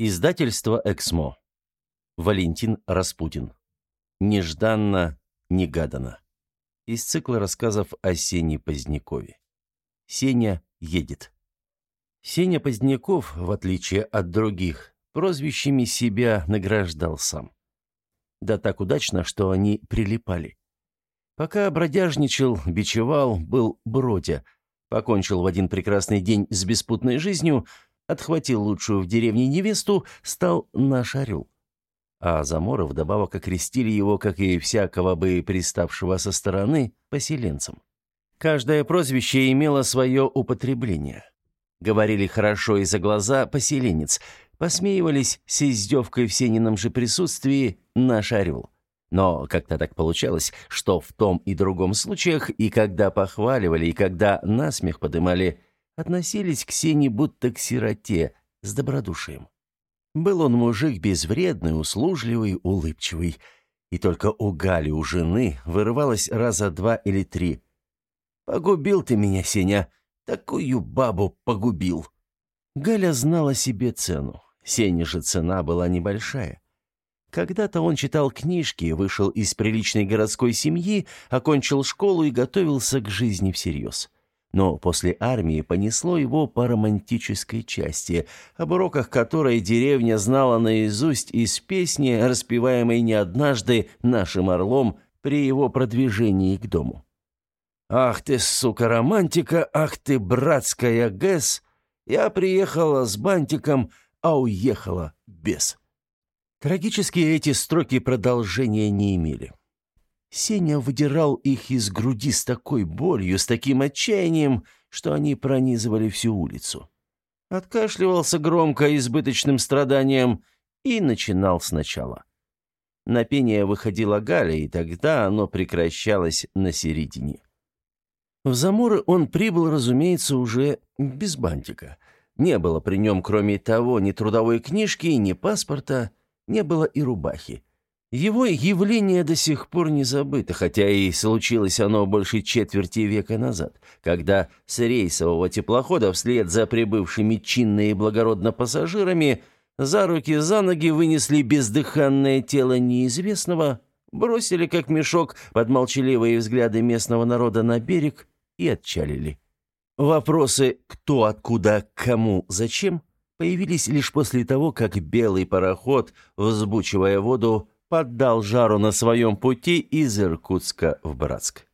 Издательство «Эксмо». Валентин Распутин. Нежданно, негаданно. Из цикла рассказов о Сене Позднякове. Сеня едет. Сеня Поздняков, в отличие от других, прозвищами себя награждал сам. Да так удачно, что они прилипали. Пока бродяжничал, бичевал, был бродя, покончил в один прекрасный день с беспутной жизнью – отхватил лучшую в деревне невесту, стал наш орел. А Заморы вдобавок окрестили его, как и всякого бы приставшего со стороны, поселенцем. Каждое прозвище имело свое употребление. Говорили хорошо и за глаза поселенец, посмеивались с издевкой в Сенином же присутствии «наш орел». Но как-то так получалось, что в том и другом случаях, и когда похваливали, и когда насмех подымали, относились к Сене будто к сироте, с добродушием. Был он мужик безвредный, услужливый, улыбчивый. И только у Гали, у жены, вырывалось раза два или три. «Погубил ты меня, Сеня, такую бабу погубил!» Галя знала себе цену. Сене же цена была небольшая. Когда-то он читал книжки, вышел из приличной городской семьи, окончил школу и готовился к жизни всерьез но после армии понесло его по романтической части, об уроках которой деревня знала наизусть из песни, распеваемой не однажды нашим орлом при его продвижении к дому. «Ах ты, сука, романтика, ах ты, братская ГЭС! Я приехала с бантиком, а уехала без». Трагически эти строки продолжения не имели. Сеня выдирал их из груди с такой болью, с таким отчаянием, что они пронизывали всю улицу. Откашливался громко избыточным страданием и начинал сначала. На пение выходила Галя, и тогда оно прекращалось на середине. В Заморы он прибыл, разумеется, уже без бантика. Не было при нем, кроме того, ни трудовой книжки, ни паспорта, не было и рубахи. Его явление до сих пор не забыто, хотя и случилось оно больше четверти века назад, когда с рейсового теплохода вслед за прибывшими чинно и благородно пассажирами за руки за ноги вынесли бездыханное тело неизвестного, бросили как мешок под молчаливые взгляды местного народа на берег и отчалили. Вопросы «кто, откуда, кому, зачем» появились лишь после того, как белый пароход, взбучивая воду, поддал жару на своем пути из Иркутска в Братск.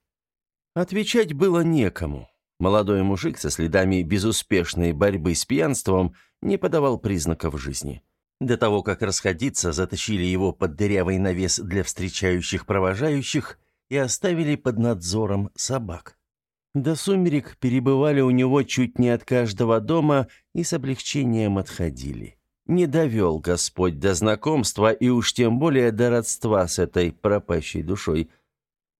Отвечать было некому. Молодой мужик со следами безуспешной борьбы с пьянством не подавал признаков жизни. До того, как расходиться, затащили его под дырявый навес для встречающих провожающих и оставили под надзором собак. До сумерек перебывали у него чуть не от каждого дома и с облегчением отходили не довел Господь до знакомства и уж тем более до родства с этой пропащей душой.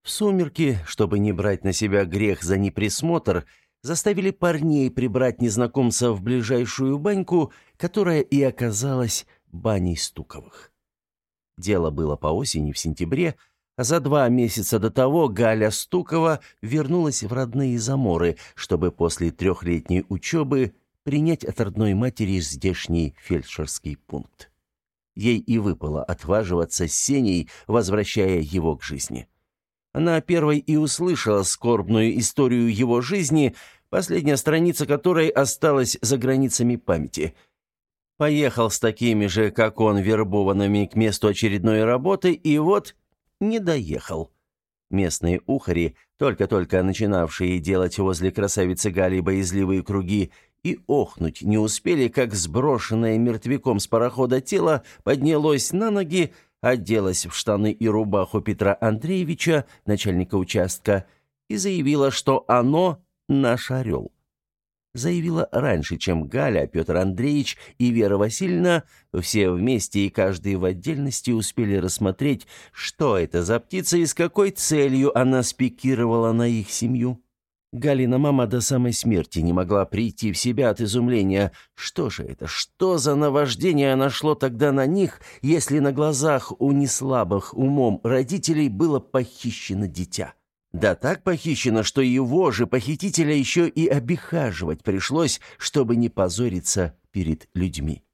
В сумерки, чтобы не брать на себя грех за неприсмотр, заставили парней прибрать незнакомца в ближайшую баньку, которая и оказалась баней Стуковых. Дело было по осени в сентябре, а за два месяца до того Галя Стукова вернулась в родные Заморы, чтобы после трехлетней учебы принять от родной матери здешний фельдшерский пункт. Ей и выпало отваживаться с Сеней, возвращая его к жизни. Она первой и услышала скорбную историю его жизни, последняя страница которой осталась за границами памяти. Поехал с такими же, как он, вербованными к месту очередной работы, и вот не доехал. Местные ухари, только-только начинавшие делать возле красавицы Гали боязливые круги и охнуть не успели, как сброшенное мертвяком с парохода тело поднялось на ноги, оделось в штаны и рубаху Петра Андреевича, начальника участка, и заявила, что оно наш орел. Заявила раньше, чем Галя, Петр Андреевич и Вера Васильевна все вместе и каждый в отдельности успели рассмотреть, что это за птица и с какой целью она спикировала на их семью. Галина мама до самой смерти не могла прийти в себя от изумления. Что же это? Что за наваждение нашло тогда на них, если на глазах у неслабых умом родителей было похищено дитя? Да так похищено, что его же похитителя еще и обихаживать пришлось, чтобы не позориться перед людьми.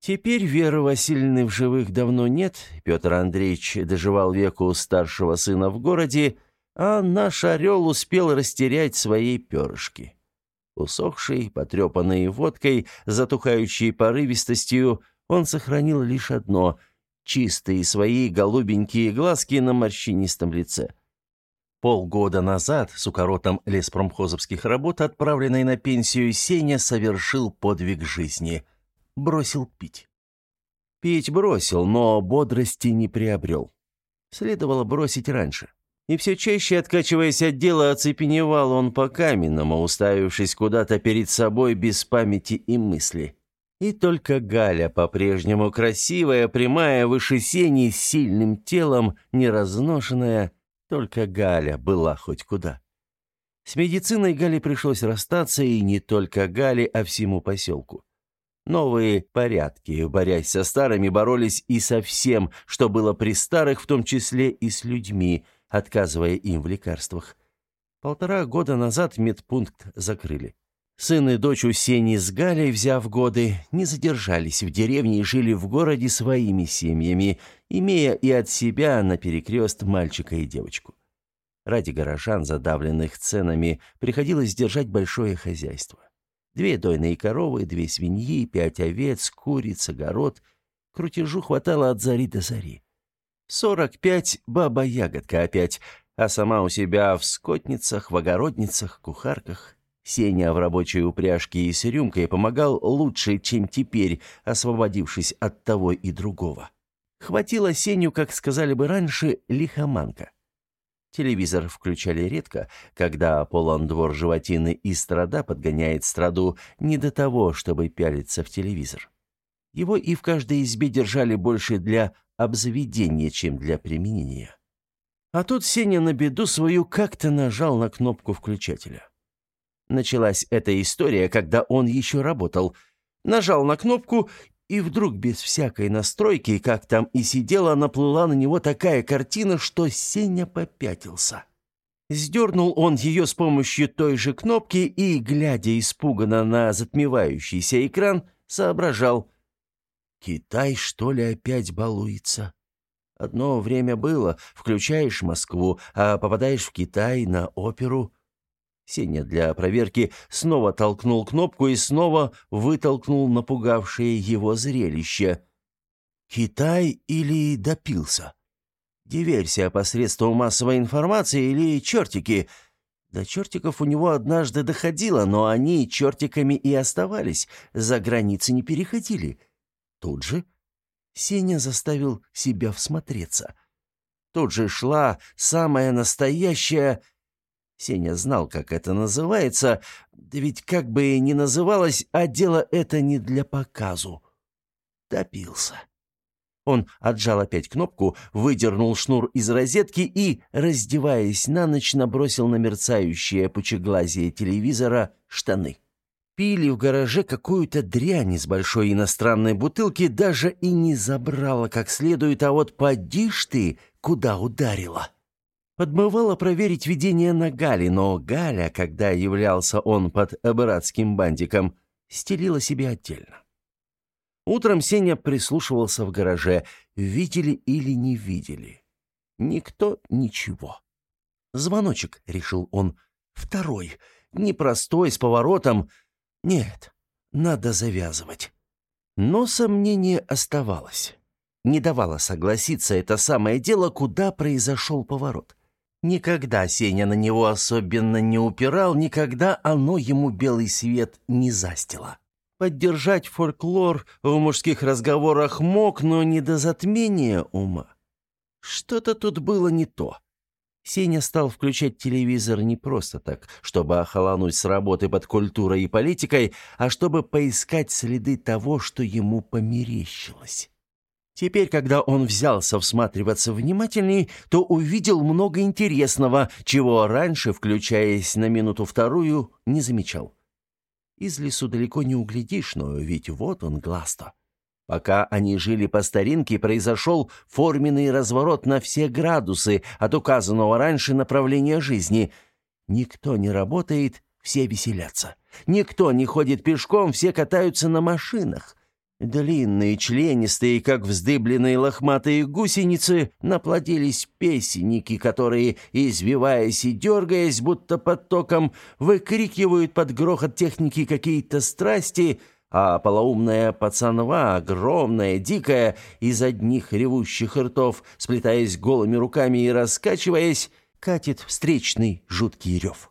Теперь Веры Васильевны в живых давно нет, Петр Андреевич доживал веку старшего сына в городе, а наш орел успел растерять свои перышки. Усохший, потрепанный водкой, затухающий порывистостью, он сохранил лишь одно — чистые свои голубенькие глазки на морщинистом лице. Полгода назад с укоротом леспромхозовских работ, отправленной на пенсию, Сеня совершил подвиг жизни — бросил пить. Пить бросил, но бодрости не приобрел. Следовало бросить раньше. И все чаще, откачиваясь от дела, оцепеневал он по каменному, уставившись куда-то перед собой без памяти и мысли. И только Галя, по-прежнему красивая, прямая, выше сени, с сильным телом, неразношенная, только Галя была хоть куда. С медициной Гале пришлось расстаться, и не только Гале, а всему поселку. Новые порядки, борясь со старыми, боролись и со всем, что было при старых, в том числе и с людьми, отказывая им в лекарствах. Полтора года назад медпункт закрыли. Сын и дочь у Сени с Галей, взяв годы, не задержались в деревне и жили в городе своими семьями, имея и от себя на перекрест мальчика и девочку. Ради горожан, задавленных ценами, приходилось держать большое хозяйство. Две дойные коровы, две свиньи, пять овец, курица, огород. Крутежу хватало от зари до зари. Сорок пять — баба-ягодка опять, а сама у себя в скотницах, в огородницах, кухарках. Сеня в рабочей упряжке и с рюмкой помогал лучше, чем теперь, освободившись от того и другого. Хватило Сеню, как сказали бы раньше, лихоманка. Телевизор включали редко, когда полон двор животины и страда подгоняет страду не до того, чтобы пялиться в телевизор. Его и в каждой избе держали больше для обзаведения, чем для применения. А тут Сеня на беду свою как-то нажал на кнопку включателя. Началась эта история, когда он еще работал. Нажал на кнопку, и вдруг без всякой настройки, как там и сидела, наплыла на него такая картина, что Сеня попятился. Сдернул он ее с помощью той же кнопки и, глядя испуганно на затмевающийся экран, соображал. «Китай, что ли, опять балуется?» Одно время было, включаешь Москву, а попадаешь в Китай на оперу. Сеня для проверки снова толкнул кнопку и снова вытолкнул напугавшее его зрелище. «Китай или допился?» Диверсия посредством массовой информации или чертики? До чертиков у него однажды доходило, но они чертиками и оставались, за границы не переходили. Тут же Сеня заставил себя всмотреться. Тут же шла самая настоящая Сеня знал, как это называется, ведь как бы и ни называлось, а дело это не для показу. Допился. Он отжал опять кнопку, выдернул шнур из розетки и, раздеваясь на ночь, набросил на мерцающее пучеглазие телевизора штаны. Пили в гараже какую-то дрянь из большой иностранной бутылки, даже и не забрала как следует, а вот поди ж ты, куда ударила. Подмывало проверить видение на Гале, но Галя, когда являлся он под братским бантиком, стелила себе отдельно. Утром Сеня прислушивался в гараже, видели или не видели. Никто ничего. Звоночек, решил он, второй, непростой, с поворотом. Нет, надо завязывать. Но сомнение оставалось. Не давало согласиться это самое дело, куда произошел поворот. Никогда Сеня на него особенно не упирал, никогда оно ему белый свет не застило. Поддержать фольклор в мужских разговорах мог, но не до затмения ума. Что-то тут было не то. Сеня стал включать телевизор не просто так, чтобы охолонуть с работы под культурой и политикой, а чтобы поискать следы того, что ему померещилось. Теперь, когда он взялся всматриваться внимательней, то увидел много интересного, чего раньше, включаясь на минуту-вторую, не замечал. Из лесу далеко не углядишь, но ведь вот он, глаз-то. Пока они жили по старинке, произошел форменный разворот на все градусы от указанного раньше направления жизни. Никто не работает, все веселятся. Никто не ходит пешком, все катаются на машинах. Длинные, членистые, как вздыбленные лохматые гусеницы, наплодились песенники, которые, извиваясь и дергаясь, будто под током, выкрикивают под грохот техники какие-то страсти, а полоумная пацанва, огромная, дикая, из одних ревущих ртов, сплетаясь голыми руками и раскачиваясь, катит встречный жуткий рев.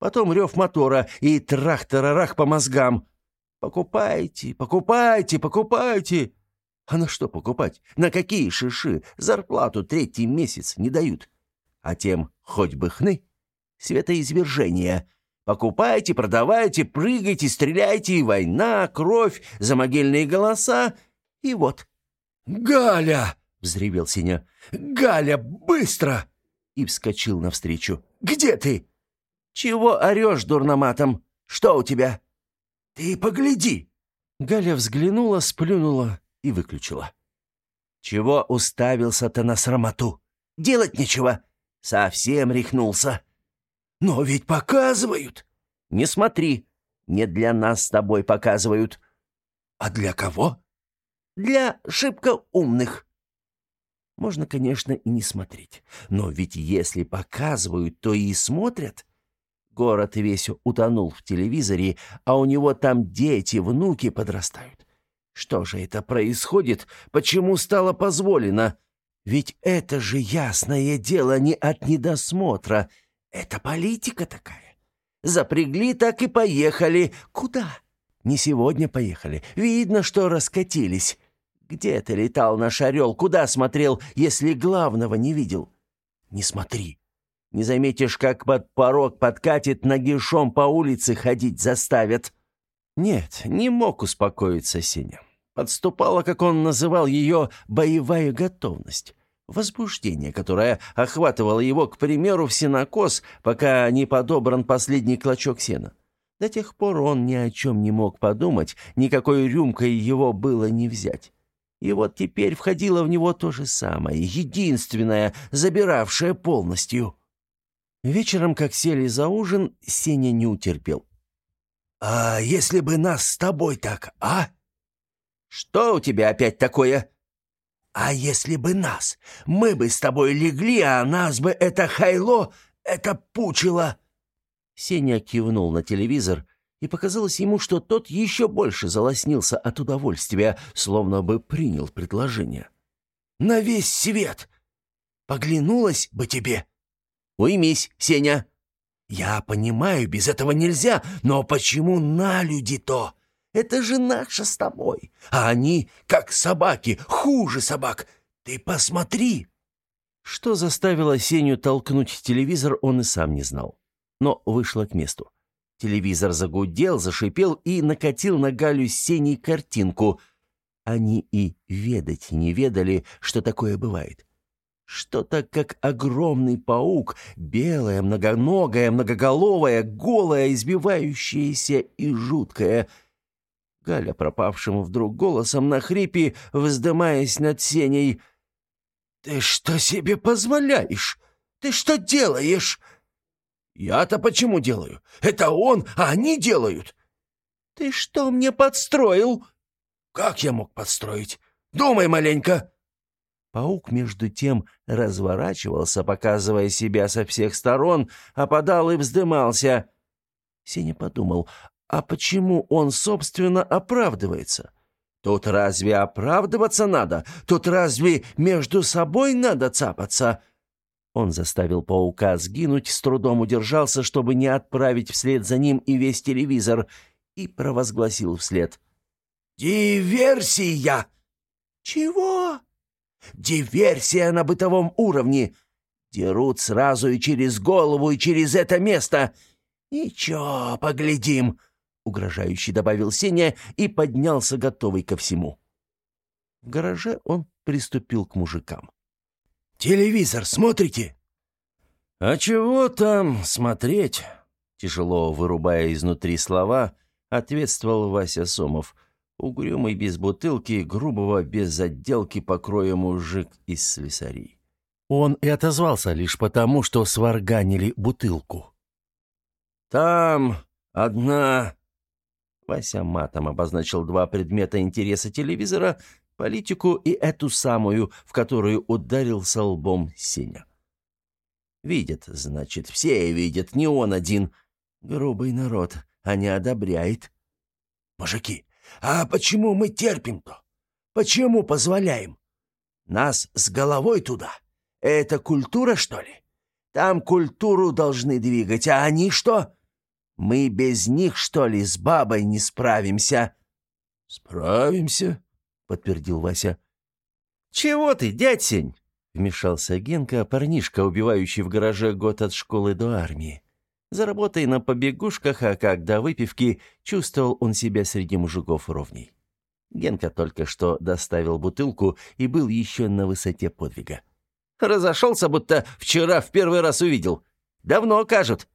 Потом рев мотора и трах-тарарах по мозгам — Покупайте, покупайте, покупайте. А на что покупать? На какие шиши? Зарплату третий месяц не дают. А тем хоть бы хны. Светоизвержение. Покупайте, продавайте, прыгайте, стреляйте, война, кровь, замогильные голоса. И вот. «Галя!» — взревел Сеня. «Галя, быстро!» И вскочил навстречу. «Где ты?» «Чего орешь дурноматом? Что у тебя?» «Ты погляди!» Галя взглянула, сплюнула и выключила. «Чего уставился-то на срамоту? Делать нечего. Совсем рехнулся». «Но ведь показывают!» «Не смотри. Не для нас с тобой показывают». «А для кого?» «Для шибко умных». Можно, конечно, и не смотреть. Но ведь если показывают, то и смотрят. Город весь утонул в телевизоре, а у него там дети, внуки подрастают. Что же это происходит? Почему стало позволено? Ведь это же ясное дело не от недосмотра. Это политика такая. Запрягли, так и поехали. Куда? Не сегодня поехали. Видно, что раскатились. Где ты летал наш орел? Куда смотрел, если главного не видел? Не смотри. Не заметишь, как под порог подкатит, нагишом по улице ходить заставят. Нет, не мог успокоиться Сеня. Подступала, как он называл ее, боевая готовность. Возбуждение, которое охватывало его, к примеру, в сенокос, пока не подобран последний клочок сена. До тех пор он ни о чем не мог подумать, никакой рюмкой его было не взять. И вот теперь входило в него то же самое, единственное, забиравшее полностью. Вечером, как сели за ужин, Сеня не утерпел. «А если бы нас с тобой так, а?» «Что у тебя опять такое?» «А если бы нас? Мы бы с тобой легли, а нас бы это хайло, это пучило!» Сеня кивнул на телевизор, и показалось ему, что тот еще больше залоснился от удовольствия, словно бы принял предложение. «На весь свет! Поглянулась бы тебе!» Уймись, Сеня!» «Я понимаю, без этого нельзя, но почему на люди-то? Это же наша с тобой, а они, как собаки, хуже собак. Ты посмотри!» Что заставило Сеню толкнуть телевизор, он и сам не знал. Но вышло к месту. Телевизор загудел, зашипел и накатил на Галю с Сеней картинку. Они и ведать не ведали, что такое бывает. Что-то как огромный паук, белое, многоногое, многоголовое, голое, избивающееся и жуткое. Галя, пропавшим вдруг голосом на хрипе, вздымаясь над сеней. «Ты что себе позволяешь? Ты что делаешь?» «Я-то почему делаю? Это он, а они делают!» «Ты что мне подстроил?» «Как я мог подстроить? Думай маленько!» Паук, между тем, разворачивался, показывая себя со всех сторон, опадал и вздымался. Сеня подумал, а почему он, собственно, оправдывается? Тут разве оправдываться надо? Тут разве между собой надо цапаться? Он заставил паука сгинуть, с трудом удержался, чтобы не отправить вслед за ним и весь телевизор, и провозгласил вслед. «Диверсия!» «Чего?» Диверсия на бытовом уровне. Дерут сразу и через голову, и через это место. Ничего, поглядим, — угрожающе добавил Сеня и поднялся, готовый ко всему. В гараже он приступил к мужикам. «Телевизор смотрите?» «А чего там смотреть?» Тяжело вырубая изнутри слова, ответствовал Вася Сомов — Угрюмый без бутылки, грубого без отделки покроя мужик из слесарей. Он и отозвался лишь потому, что сварганили бутылку. «Там одна Вася матом обозначил два предмета интереса телевизора — политику и эту самую, в которую ударился лбом Сеня. Видят, значит, все видят, не он один. Грубый народ, а не одобряет. «Мужики, а почему мы терпим-то? Почему позволяем? Нас с головой туда. Это культура, что ли? Там культуру должны двигать, а они что? Мы без них, что ли, с бабой не справимся?» «Справимся», — подтвердил Вася. «Чего ты, дядь Сень?» — вмешался Генка, парнишка, убивающий в гараже год от школы до армии. Заработай на побегушках, а как до выпивки, чувствовал он себя среди мужиков ровней. Генка только что доставил бутылку и был еще на высоте подвига. «Разошелся, будто вчера в первый раз увидел. Давно кажут».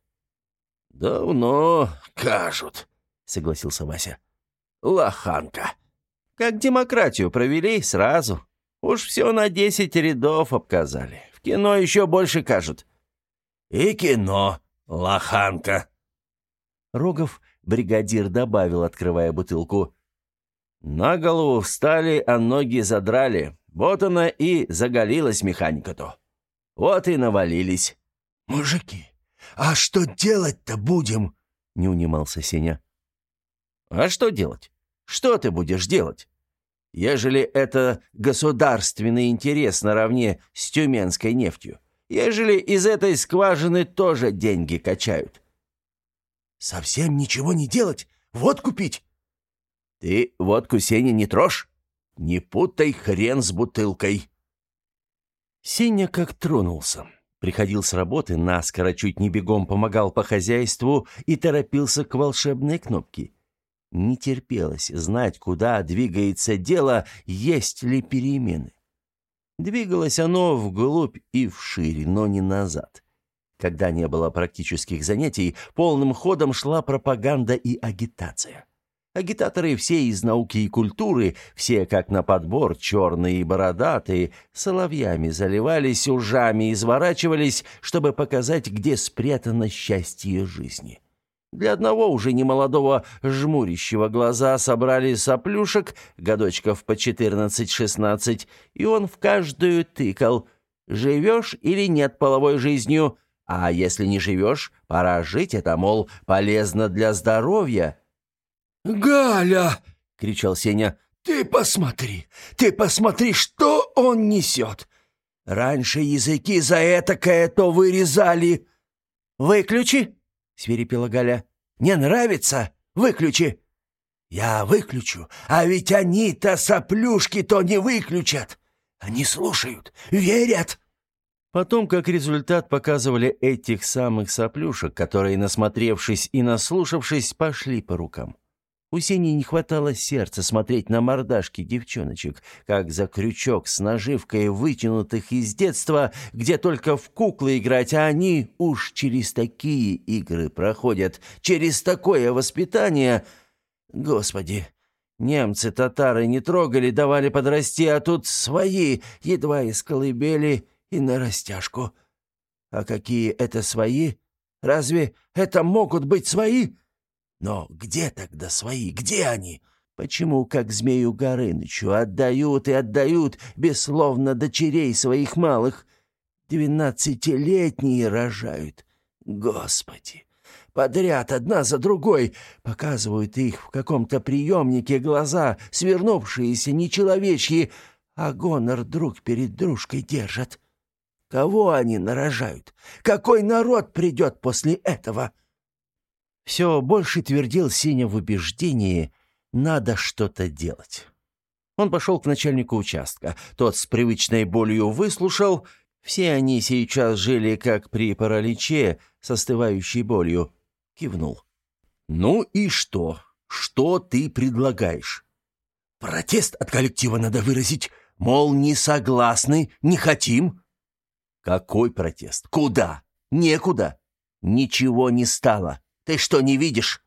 «Давно кажут», — согласился Вася. «Лоханка». «Как демократию провели, сразу. Уж все на десять рядов обказали. В кино еще больше кажут». «И кино, лоханка». Рогов, бригадир, добавил, открывая бутылку. «На голову встали, а ноги задрали. Вот она и заголилась механика-то. Вот и навалились». «Мужики, «А что делать-то будем?» — не унимался Сеня. «А что делать? Что ты будешь делать? Ежели это государственный интерес наравне с тюменской нефтью, ежели из этой скважины тоже деньги качают». «Совсем ничего не делать? Водку пить?» «Ты водку, Сеня, не трожь? Не путай хрен с бутылкой». Сеня как тронулся. Приходил с работы, наскоро чуть не бегом помогал по хозяйству и торопился к волшебной кнопке. Не терпелось знать, куда двигается дело, есть ли перемены. Двигалось оно вглубь и вширь, но не назад. Когда не было практических занятий, полным ходом шла пропаганда и агитация. Агитаторы все из науки и культуры, все как на подбор, черные и бородатые, соловьями заливались, ужами изворачивались, чтобы показать, где спрятано счастье жизни. Для одного уже немолодого жмурящего глаза собрали соплюшек, годочков по 14-16, и он в каждую тыкал. «Живешь или нет половой жизнью?» А если не живешь, пора жить, это, мол, полезно для здоровья. «Галя!» — кричал Сеня. «Ты посмотри! Ты посмотри, что он несет! Раньше языки за этакое-то вырезали!» «Выключи!» — свирепела Галя. «Не нравится? Выключи!» «Я выключу, а ведь они-то соплюшки-то не выключат! Они слушают, верят!» Потом, как результат, показывали этих самых соплюшек, которые, насмотревшись и наслушавшись, пошли по рукам. У Сени не хватало сердца смотреть на мордашки девчоночек, как за крючок с наживкой, вытянутых из детства, где только в куклы играть, а они уж через такие игры проходят, через такое воспитание. Господи, немцы татары не трогали, давали подрасти, а тут свои, едва из колыбели и на растяжку. А какие это свои? Разве это могут быть свои?» Но где тогда свои? Где они? Почему, как змею Горынычу, отдают и отдают бессловно дочерей своих малых? Двенадцатилетние рожают. Господи! Подряд, одна за другой, показывают их в каком-то приемнике глаза, свернувшиеся, нечеловечьи, а гонор друг перед дружкой держат. Кого они нарожают? Какой народ придет после этого?» Все больше твердил Сеня в убеждении «надо что-то делать». Он пошел к начальнику участка. Тот с привычной болью выслушал. Все они сейчас жили как при параличе, с остывающей болью. Кивнул. «Ну и что? Что ты предлагаешь?» «Протест от коллектива надо выразить. Мол, не согласны, не хотим». «Какой протест? Куда? Некуда. Ничего не стало. Ты что, не видишь?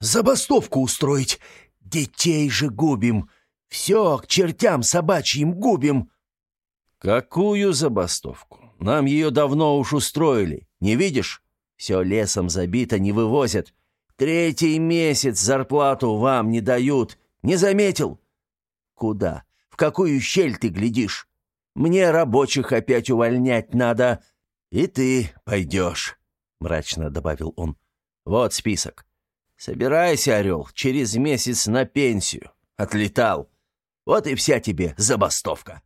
Забастовку устроить. Детей же губим. Все к чертям собачьим губим. Какую забастовку? Нам ее давно уж устроили. Не видишь? Все лесом забито, не вывозят. Третий месяц зарплату вам не дают. Не заметил? Куда? В какую щель ты глядишь? Мне рабочих опять увольнять надо. И ты пойдешь, — мрачно добавил он. Вот список. Собирайся, орел, через месяц на пенсию. Отлетал. Вот и вся тебе забастовка.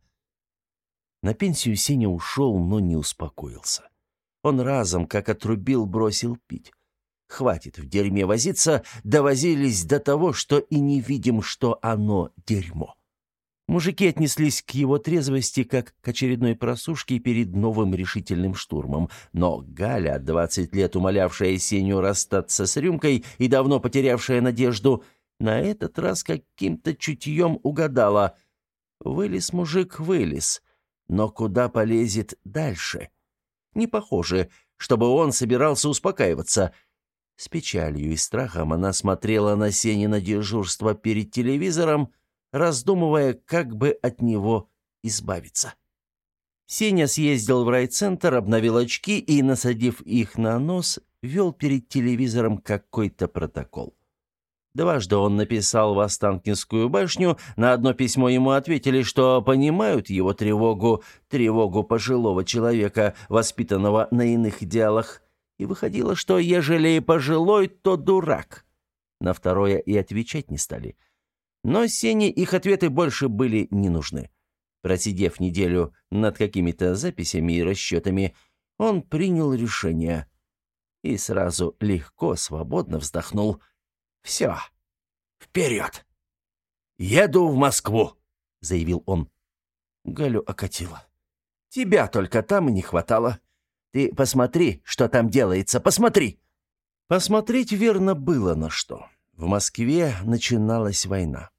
На пенсию Сеня ушел, но не успокоился. Он разом, как отрубил, бросил пить. Хватит в дерьме возиться, довозились до того, что и не видим, что оно дерьмо. Мужики отнеслись к его трезвости, как к очередной просушке перед новым решительным штурмом. Но Галя, двадцать лет умолявшая Сеню расстаться с рюмкой и давно потерявшая надежду, на этот раз каким-то чутьем угадала. Вылез мужик, вылез. Но куда полезет дальше? Не похоже, чтобы он собирался успокаиваться. С печалью и страхом она смотрела на Сенина дежурство перед телевизором, раздумывая, как бы от него избавиться. Сеня съездил в райцентр, обновил очки и, насадив их на нос, вел перед телевизором какой-то протокол. Дважды он написал в Останкинскую башню, на одно письмо ему ответили, что понимают его тревогу, тревогу пожилого человека, воспитанного на иных идеалах, и выходило, что ежели пожилой, то дурак. На второе и отвечать не стали. Но Сене их ответы больше были не нужны. Просидев неделю над какими-то записями и расчетами, он принял решение и сразу легко, свободно вздохнул – все. Вперед! Еду в Москву, заявил он. Галю окатило. Тебя только там и не хватало. Ты посмотри, что там делается, посмотри. Посмотреть верно было на что. В Москве начиналась война.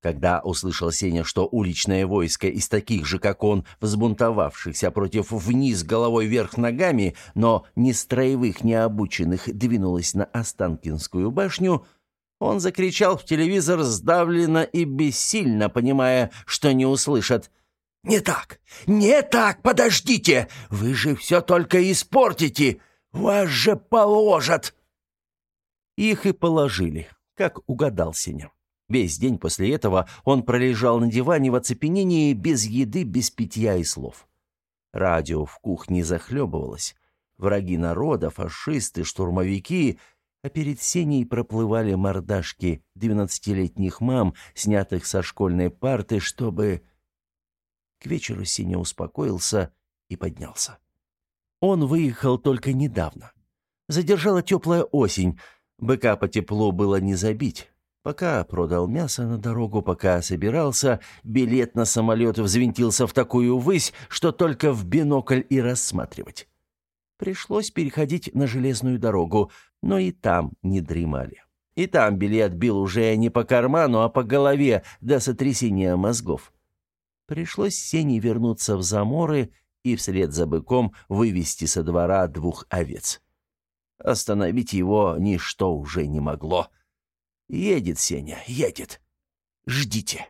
Когда услышал Сеня, что уличное войско из таких же, как он, взбунтовавшихся против вниз головой вверх ногами, но ни строевых, ни обученных, двинулось на Останкинскую башню, он закричал в телевизор сдавленно и бессильно, понимая, что не услышат. «Не так! Не так! Подождите! Вы же все только испортите! Вас же положат!» Их и положили, как угадал Сеня. Весь день после этого он пролежал на диване в оцепенении без еды, без питья и слов. Радио в кухне захлебывалось. Враги народа, фашисты, штурмовики а перед Сеней проплывали мордашки двенадцатилетних мам, снятых со школьной парты, чтобы... К вечеру Сеня успокоился и поднялся. Он выехал только недавно. Задержала теплая осень. Быка по теплу было не забить. Пока продал мясо на дорогу, пока собирался, билет на самолет взвинтился в такую высь, что только в бинокль и рассматривать. Пришлось переходить на железную дорогу, но и там не дремали. И там билет бил уже не по карману, а по голове до сотрясения мозгов. Пришлось Сене вернуться в заморы и вслед за быком вывести со двора двух овец. Остановить его ничто уже не могло. Едет Сеня, едет. Ждите.